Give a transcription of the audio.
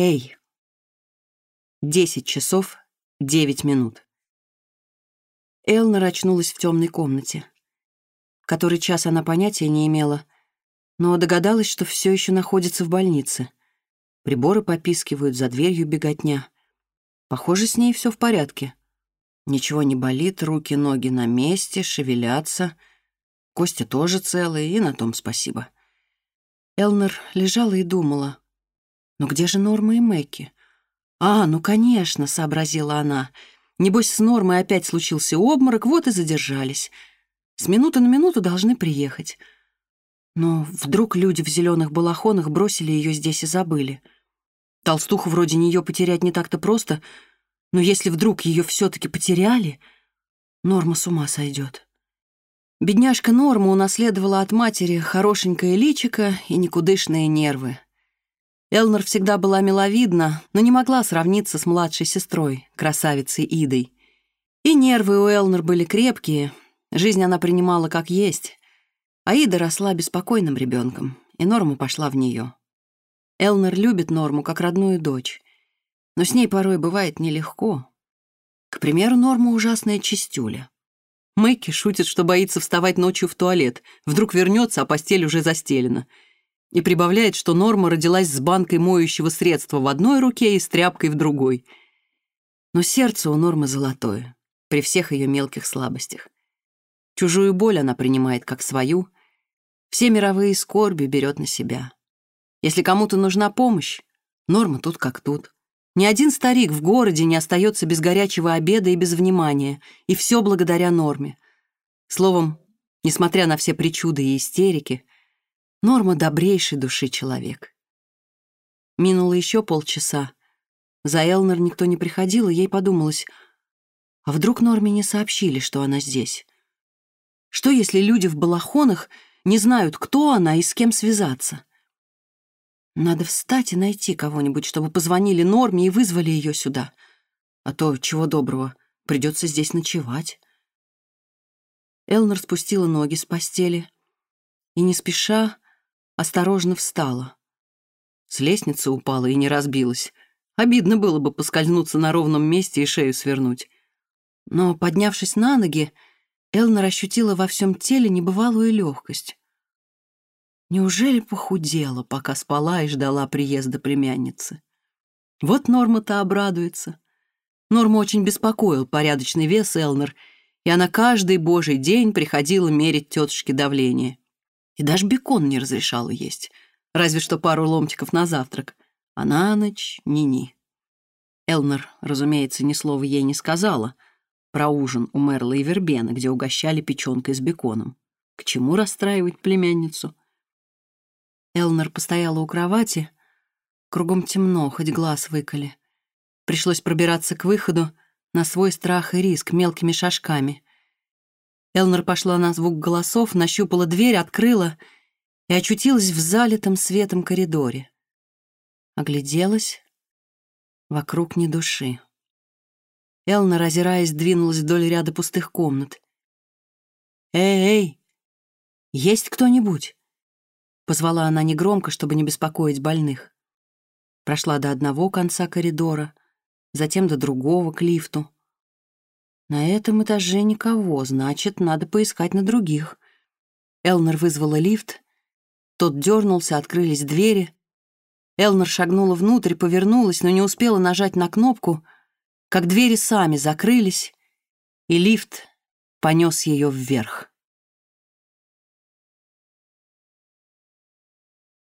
Эй! Десять часов девять минут. Элна рачнулась в темной комнате. Который час она понятия не имела, но догадалась, что все еще находится в больнице. Приборы попискивают, за дверью беготня. Похоже, с ней все в порядке. Ничего не болит, руки, ноги на месте, шевелятся. Кости тоже целые, и на том спасибо. Элнер лежала и думала — но где же Норма и Мэкки? «А, ну, конечно», — сообразила она. «Небось, с Нормой опять случился обморок, вот и задержались. С минуты на минуту должны приехать». Но вдруг люди в зеленых балахонах бросили ее здесь и забыли. Толстуху вроде нее потерять не так-то просто, но если вдруг ее все-таки потеряли, Норма с ума сойдет. Бедняжка Норма унаследовала от матери хорошенькое личико и никудышные нервы — Элнер всегда была миловидна, но не могла сравниться с младшей сестрой, красавицей Идой. И нервы у Элнер были крепкие, жизнь она принимала как есть. А Ида росла беспокойным ребенком, и Норма пошла в нее. Элнер любит Норму как родную дочь, но с ней порой бывает нелегко. К примеру, Норма ужасная чистюля. Мэкки шутит, что боится вставать ночью в туалет, вдруг вернется, а постель уже застелена — И прибавляет, что Норма родилась с банкой моющего средства в одной руке и с тряпкой в другой. Но сердце у Нормы золотое, при всех ее мелких слабостях. Чужую боль она принимает как свою, все мировые скорби берет на себя. Если кому-то нужна помощь, Норма тут как тут. Ни один старик в городе не остается без горячего обеда и без внимания, и все благодаря Норме. Словом, несмотря на все причуды и истерики, Норма добрейшей души человек. Минуло еще полчаса. За Элнер никто не приходил, и ей подумалось, а вдруг Норме не сообщили, что она здесь? Что, если люди в балахонах не знают, кто она и с кем связаться? Надо встать и найти кого-нибудь, чтобы позвонили Норме и вызвали ее сюда. А то, чего доброго, придется здесь ночевать. Элнер спустила ноги с постели и не спеша осторожно встала. С лестницы упала и не разбилась. Обидно было бы поскользнуться на ровном месте и шею свернуть. Но, поднявшись на ноги, Элна ощутила во всем теле небывалую легкость. Неужели похудела, пока спала и ждала приезда племянницы? Вот Норма-то обрадуется. Норма очень беспокоил порядочный вес Элнер, и она каждый божий день приходила мерить тетушке давление. И даже бекон не разрешала есть, разве что пару ломтиков на завтрак, а на ночь — ни-ни. Элнер, разумеется, ни слова ей не сказала про ужин у Мерла и Вербена, где угощали печенкой с беконом. К чему расстраивать племянницу? Элнер постояла у кровати. Кругом темно, хоть глаз выколи. Пришлось пробираться к выходу на свой страх и риск мелкими шажками. Элнер пошла на звук голосов, нащупала дверь, открыла и очутилась в залитом светом коридоре. Огляделась. Вокруг ни души. Элна, разираясь, двинулась вдоль ряда пустых комнат. «Эй, эй! Есть кто-нибудь?» Позвала она негромко, чтобы не беспокоить больных. Прошла до одного конца коридора, затем до другого, к лифту. На этом этаже никого, значит, надо поискать на других. Элнер вызвала лифт. Тот дернулся, открылись двери. Элнер шагнула внутрь, повернулась, но не успела нажать на кнопку, как двери сами закрылись, и лифт понес ее вверх.